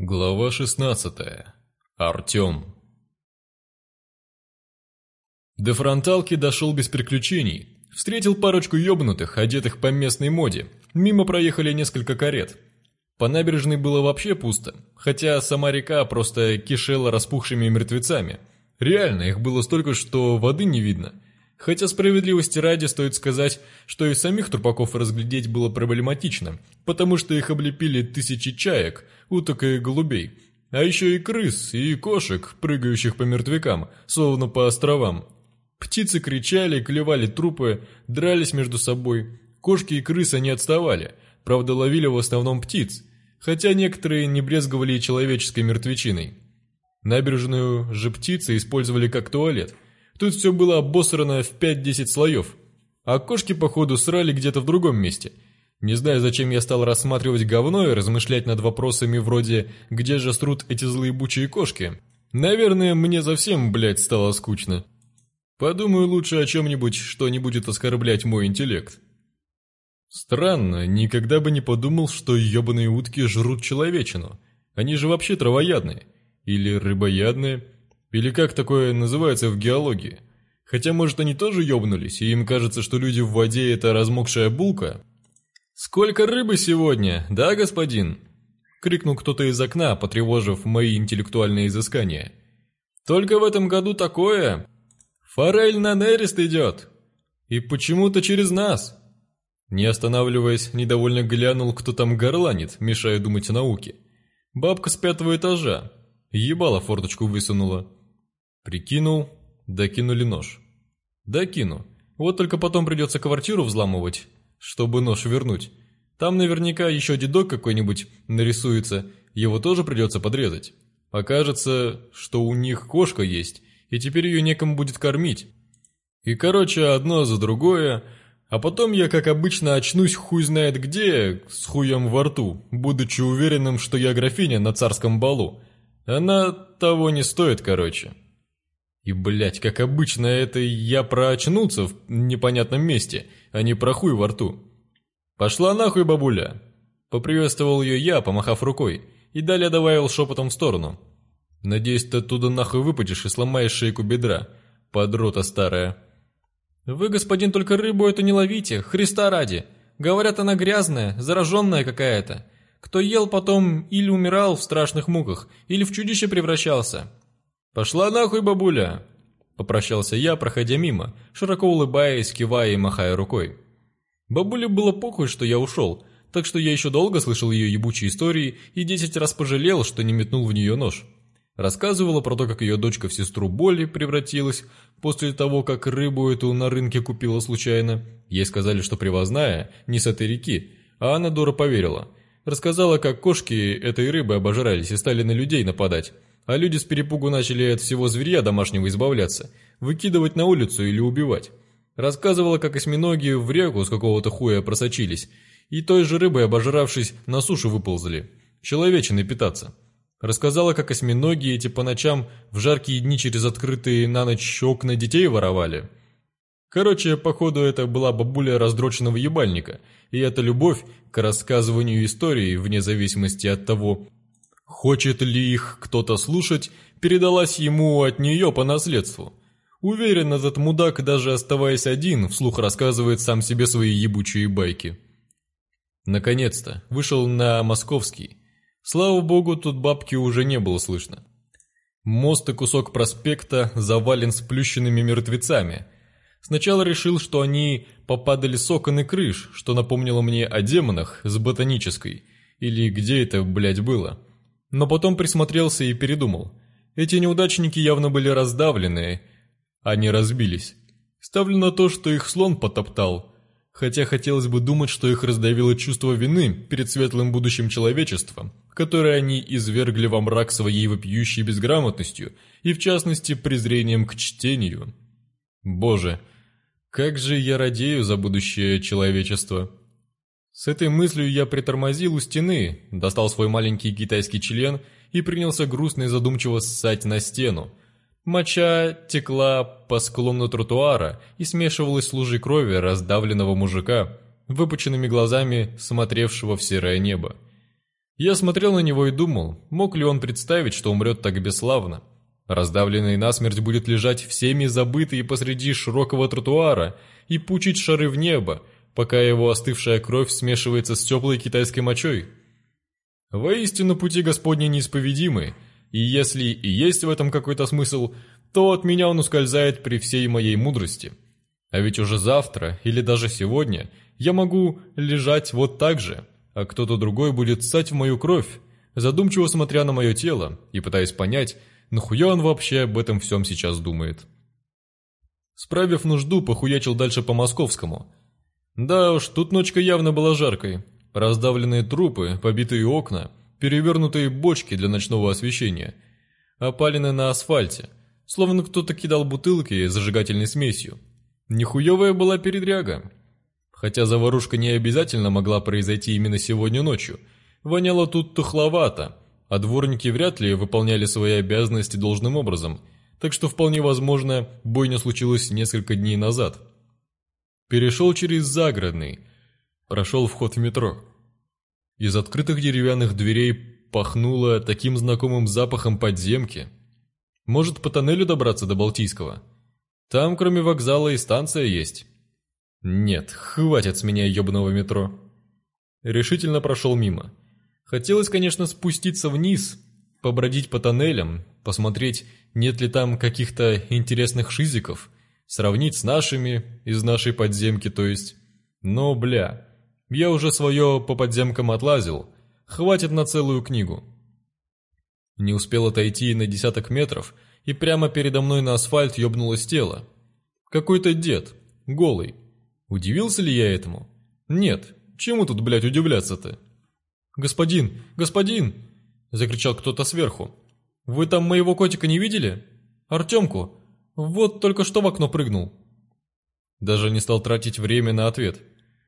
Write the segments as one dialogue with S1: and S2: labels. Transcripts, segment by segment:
S1: Глава 16. Артем. До фронталки дошел без приключений. Встретил парочку ёбнутых, одетых по местной моде. Мимо проехали несколько карет. По набережной было вообще пусто, хотя сама река просто кишела распухшими мертвецами. Реально, их было столько, что воды не видно – Хотя справедливости ради стоит сказать, что и самих трупаков разглядеть было проблематично, потому что их облепили тысячи чаек, уток и голубей, а еще и крыс и кошек, прыгающих по мертвякам, словно по островам. Птицы кричали, клевали трупы, дрались между собой, кошки и крысы не отставали, правда ловили в основном птиц, хотя некоторые не брезговали и человеческой мертвечиной. Набережную же птицы использовали как туалет – Тут все было обосрано в 5-10 слоев. а кошки походу, срали где-то в другом месте. Не знаю, зачем я стал рассматривать говно и размышлять над вопросами вроде «Где же струт эти злые бучие кошки?». Наверное, мне совсем, блядь, стало скучно. Подумаю лучше о чем-нибудь, что не будет оскорблять мой интеллект. Странно, никогда бы не подумал, что ебаные утки жрут человечину. Они же вообще травоядные. Или рыбоядные. Или как такое называется в геологии? Хотя, может, они тоже ёбнулись, и им кажется, что люди в воде – это размокшая булка? «Сколько рыбы сегодня, да, господин?» – крикнул кто-то из окна, потревожив мои интеллектуальные изыскания. «Только в этом году такое! Форель на нерест идет! И почему-то через нас!» Не останавливаясь, недовольно глянул, кто там горланит, мешая думать о науке. Бабка с пятого этажа. Ебала форточку высунула. Прикинул, докинули нож. Докину. Вот только потом придется квартиру взламывать, чтобы нож вернуть. Там наверняка еще дедок какой-нибудь нарисуется, его тоже придется подрезать. Покажется, что у них кошка есть, и теперь ее некому будет кормить. И, короче, одно за другое, а потом я, как обычно, очнусь хуй знает где, с хуем во рту, будучи уверенным, что я графиня на царском балу. Она того не стоит, короче». И, блядь, как обычно, это я проочнулся в непонятном месте, а не про хуй во рту. «Пошла нахуй, бабуля!» Поприветствовал ее я, помахав рукой, и далее добавил шепотом в сторону. «Надеюсь, ты оттуда нахуй выпадешь и сломаешь шейку бедра, подрота старая». «Вы, господин, только рыбу эту не ловите, Христа ради. Говорят, она грязная, зараженная какая-то. Кто ел потом или умирал в страшных муках, или в чудище превращался. «Пошла нахуй, бабуля!» Попрощался я, проходя мимо, широко улыбаясь, кивая и махая рукой. Бабуле было похуй, что я ушел, так что я еще долго слышал ее ебучие истории и десять раз пожалел, что не метнул в нее нож. Рассказывала про то, как ее дочка в сестру боли превратилась после того, как рыбу эту на рынке купила случайно. Ей сказали, что привозная, не с этой реки, а она дура поверила. Рассказала, как кошки этой рыбы обожрались и стали на людей нападать а люди с перепугу начали от всего зверья домашнего избавляться, выкидывать на улицу или убивать. Рассказывала, как осьминоги в реку с какого-то хуя просочились, и той же рыбой, обожравшись, на сушу выползли, человечины питаться. Рассказала, как осьминоги эти по ночам в жаркие дни через открытые на ночь окна детей воровали. Короче, походу, это была бабуля раздроченного ебальника, и эта любовь к рассказыванию истории, вне зависимости от того, Хочет ли их кто-то слушать, передалась ему от нее по наследству. Уверен, этот мудак, даже оставаясь один, вслух рассказывает сам себе свои ебучие байки. Наконец-то, вышел на московский. Слава богу, тут бабки уже не было слышно. Мост и кусок проспекта завален сплющенными мертвецами. Сначала решил, что они попадали с окон и крыш, что напомнило мне о демонах с ботанической. Или где это, блядь, было? но потом присмотрелся и передумал. Эти неудачники явно были раздавлены, а они разбились. Ставлю на то, что их слон потоптал, хотя хотелось бы думать, что их раздавило чувство вины перед светлым будущим человечества, которое они извергли во мрак своей вопиющей безграмотностью и, в частности, презрением к чтению. Боже, как же я радею за будущее человечества!» С этой мыслью я притормозил у стены, достал свой маленький китайский член и принялся грустно и задумчиво ссать на стену. Моча текла по склону тротуара и смешивалась с лужей крови раздавленного мужика, выпученными глазами смотревшего в серое небо. Я смотрел на него и думал, мог ли он представить, что умрет так бесславно. Раздавленный насмерть будет лежать всеми забытый посреди широкого тротуара и пучить шары в небо, пока его остывшая кровь смешивается с теплой китайской мочой. Воистину пути Господни неисповедимы, и если и есть в этом какой-то смысл, то от меня он ускользает при всей моей мудрости. А ведь уже завтра или даже сегодня я могу лежать вот так же, а кто-то другой будет ссать в мою кровь, задумчиво смотря на мое тело и пытаясь понять, нахуя он вообще об этом всем сейчас думает. Справив нужду, похуячил дальше по московскому – да уж, тут ночка явно была жаркой. Раздавленные трупы, побитые окна, перевернутые бочки для ночного освещения, опалины на асфальте, словно кто-то кидал бутылки с зажигательной смесью. Нехуевая была передряга. Хотя заварушка не обязательно могла произойти именно сегодня ночью. Воняло тут тухловато, а дворники вряд ли выполняли свои обязанности должным образом, так что вполне возможно, бойня случилась несколько дней назад – Перешел через загородный. Прошел вход в метро. Из открытых деревянных дверей пахнуло таким знакомым запахом подземки. Может, по тоннелю добраться до Балтийского? Там, кроме вокзала, и станция есть. Нет, хватит с меня ебаного метро. Решительно прошел мимо. Хотелось, конечно, спуститься вниз, побродить по тоннелям, посмотреть, нет ли там каких-то интересных шизиков – Сравнить с нашими, из нашей подземки, то есть. Но, бля, я уже свое по подземкам отлазил. Хватит на целую книгу. Не успел отойти на десяток метров, и прямо передо мной на асфальт ёбнулось тело. Какой-то дед, голый. Удивился ли я этому? Нет, чему тут, блядь, удивляться-то? «Господин! Господин!» – закричал кто-то сверху. «Вы там моего котика не видели? Артемку! Вот только что в окно прыгнул. Даже не стал тратить время на ответ.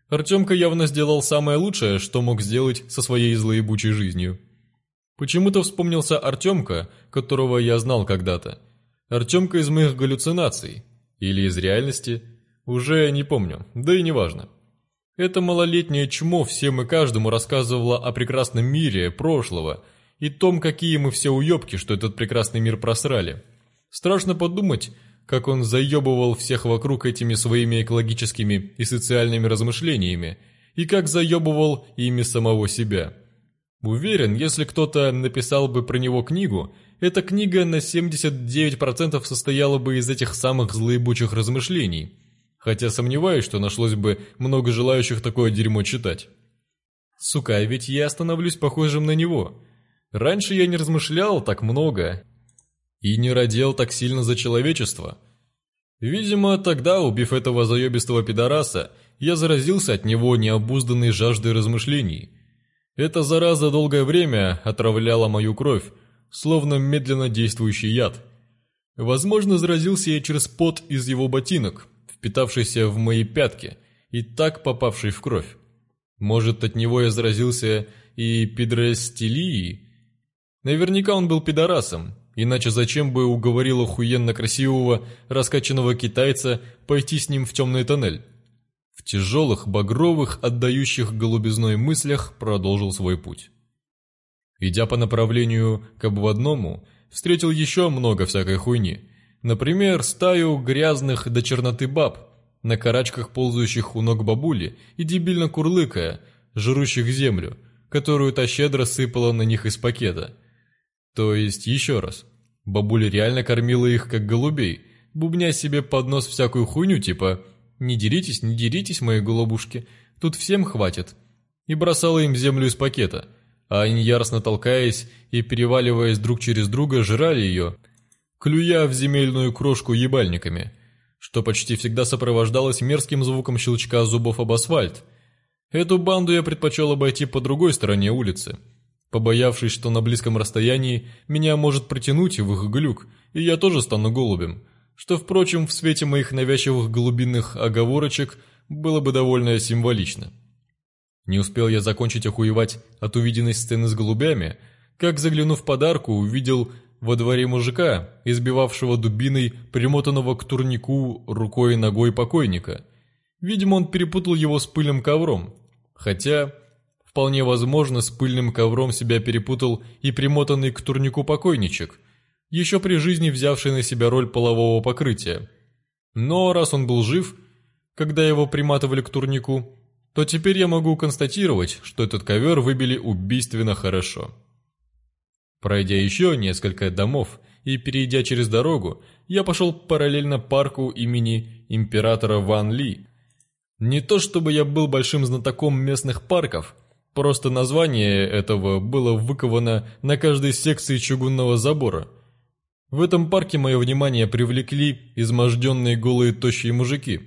S1: Артемка явно сделал самое лучшее, что мог сделать со своей злоебучей жизнью. Почему-то вспомнился Артемка, которого я знал когда-то. Артемка из моих галлюцинаций. Или из реальности. Уже не помню, да и не важно. Это малолетнее чмо всем и каждому рассказывало о прекрасном мире прошлого и том, какие мы все уебки, что этот прекрасный мир просрали. Страшно подумать, как он заебывал всех вокруг этими своими экологическими и социальными размышлениями, и как заебывал ими самого себя. Уверен, если кто-то написал бы про него книгу, эта книга на 79% состояла бы из этих самых злоебучих размышлений. Хотя сомневаюсь, что нашлось бы много желающих такое дерьмо читать. Сука, а ведь я становлюсь похожим на него. Раньше я не размышлял так много, и не родил так сильно за человечество. Видимо, тогда, убив этого заебистого пидораса, я заразился от него необузданной жаждой размышлений. Эта зараза долгое время отравляла мою кровь, словно медленно действующий яд. Возможно, заразился я через пот из его ботинок, впитавшийся в мои пятки и так попавший в кровь. Может, от него я заразился и пидрастилией? Наверняка он был пидорасом, Иначе зачем бы уговорил охуенно красивого, раскачанного китайца пойти с ним в темный тоннель? В тяжелых, багровых, отдающих голубизной мыслях продолжил свой путь. Идя по направлению к обводному, встретил еще много всякой хуйни. Например, стаю грязных до черноты баб, на карачках ползающих у ног бабули и дебильно курлыкая, жрущих землю, которую та щедро сыпала на них из пакета – то есть еще раз. Бабуля реально кормила их как голубей, бубня себе под нос всякую хуйню типа «Не деритесь, не деритесь, мои голубушки, тут всем хватит». И бросала им землю из пакета, а они, яростно толкаясь и переваливаясь друг через друга, жрали ее, клюя в земельную крошку ебальниками, что почти всегда сопровождалось мерзким звуком щелчка зубов об асфальт. Эту банду я предпочел обойти по другой стороне улицы – Побоявшись, что на близком расстоянии меня может притянуть в их глюк, и я тоже стану голубем, что, впрочем, в свете моих навязчивых глубинных оговорочек было бы довольно символично. Не успел я закончить охуевать от увиденной сцены с голубями, как, заглянув подарку, увидел во дворе мужика, избивавшего дубиной, примотанного к турнику рукой и ногой покойника. Видимо, он перепутал его с пыльным ковром. Хотя, Вполне возможно, с пыльным ковром себя перепутал и примотанный к турнику покойничек, еще при жизни взявший на себя роль полового покрытия. Но раз он был жив, когда его приматывали к турнику, то теперь я могу констатировать, что этот ковер выбили убийственно хорошо. Пройдя еще несколько домов и перейдя через дорогу, я пошел параллельно парку имени императора Ван Ли. Не то чтобы я был большим знатоком местных парков – Просто название этого было выковано на каждой секции чугунного забора. В этом парке мое внимание привлекли изможденные голые тощие мужики.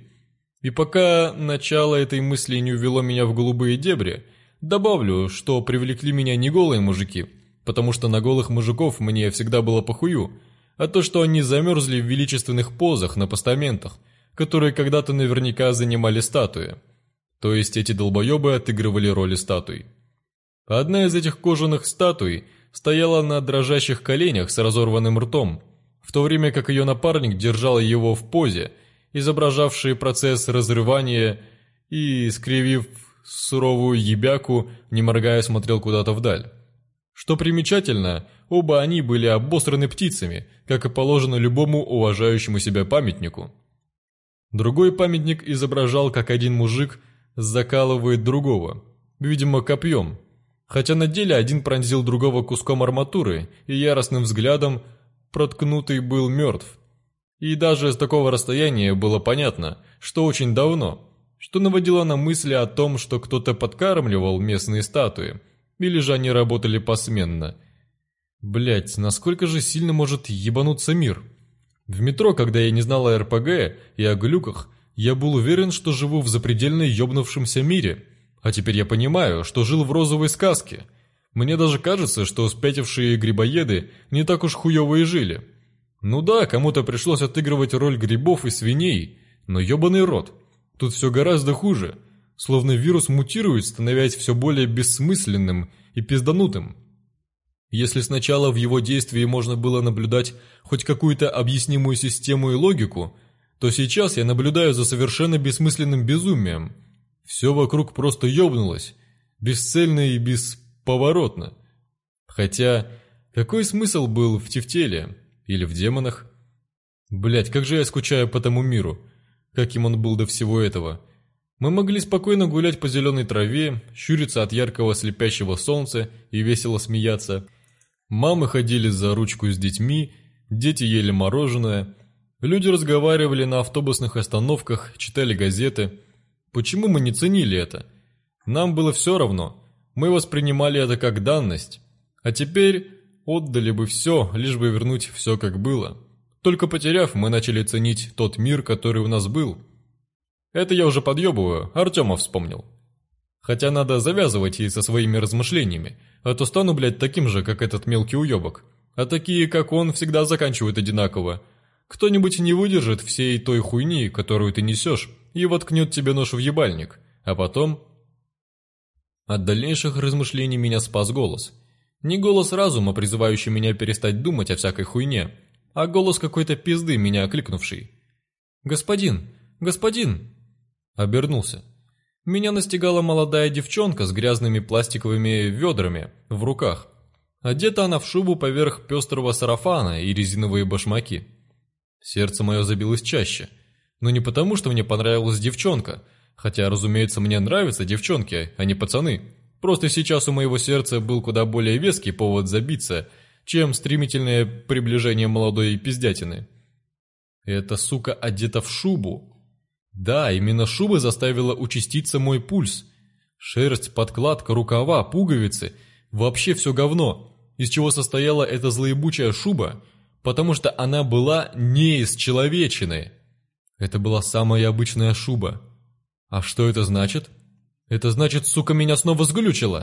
S1: И пока начало этой мысли не увело меня в голубые дебри, добавлю, что привлекли меня не голые мужики, потому что на голых мужиков мне всегда было похую, а то, что они замерзли в величественных позах на постаментах, которые когда-то наверняка занимали статуи. То есть эти долбоебы отыгрывали роли статуй. Одна из этих кожаных статуй стояла на дрожащих коленях с разорванным ртом, в то время как ее напарник держал его в позе, изображавшей процесс разрывания и, скривив суровую ебяку, не моргая смотрел куда-то вдаль. Что примечательно, оба они были обосраны птицами, как и положено любому уважающему себя памятнику. Другой памятник изображал, как один мужик – закалывает другого, видимо, копьем. Хотя на деле один пронзил другого куском арматуры, и яростным взглядом проткнутый был мертв. И даже с такого расстояния было понятно, что очень давно, что наводило на мысли о том, что кто-то подкармливал местные статуи, или же они работали посменно. Блять, насколько же сильно может ебануться мир? В метро, когда я не знала РПГ и о глюках, я был уверен, что живу в запредельно ёбнувшемся мире, а теперь я понимаю, что жил в розовой сказке. Мне даже кажется, что спятившие грибоеды не так уж хуёво и жили. Ну да, кому-то пришлось отыгрывать роль грибов и свиней, но ёбаный рот. Тут все гораздо хуже. Словно вирус мутирует, становясь все более бессмысленным и пизданутым. Если сначала в его действии можно было наблюдать хоть какую-то объяснимую систему и логику, то сейчас я наблюдаю за совершенно бессмысленным безумием. Все вокруг просто ёбнулось, бесцельно и бесповоротно. Хотя, какой смысл был в Тефтеле или в демонах? Блять, как же я скучаю по тому миру, каким он был до всего этого. Мы могли спокойно гулять по зеленой траве, щуриться от яркого слепящего солнца и весело смеяться. Мамы ходили за ручку с детьми, дети ели мороженое – Люди разговаривали на автобусных остановках, читали газеты. Почему мы не ценили это? Нам было все равно. Мы воспринимали это как данность. А теперь отдали бы все, лишь бы вернуть все как было. Только потеряв, мы начали ценить тот мир, который у нас был. Это я уже подъебываю, Артема вспомнил. Хотя надо завязывать и со своими размышлениями, а то стану, блядь, таким же, как этот мелкий уебок. А такие, как он, всегда заканчивают одинаково – кто-нибудь не выдержит всей той хуйни, которую ты несешь, и воткнет тебе нож в ебальник, а потом... От дальнейших размышлений меня спас голос. Не голос разума, призывающий меня перестать думать о всякой хуйне, а голос какой-то пизды, меня окликнувший. «Господин! Господин!» Обернулся. Меня настигала молодая девчонка с грязными пластиковыми ведрами в руках. Одета она в шубу поверх пестрого сарафана и резиновые башмаки. Сердце мое забилось чаще. Но не потому, что мне понравилась девчонка. Хотя, разумеется, мне нравятся девчонки, а не пацаны. Просто сейчас у моего сердца был куда более веский повод забиться, чем стремительное приближение молодой пиздятины. Эта сука одета в шубу. Да, именно шуба заставила участиться мой пульс. Шерсть, подкладка, рукава, пуговицы – вообще все говно. Из чего состояла эта злоебучая шуба – потому что она была не из человечины. Это была самая обычная шуба. А что это значит? Это значит, сука меня снова сглючила.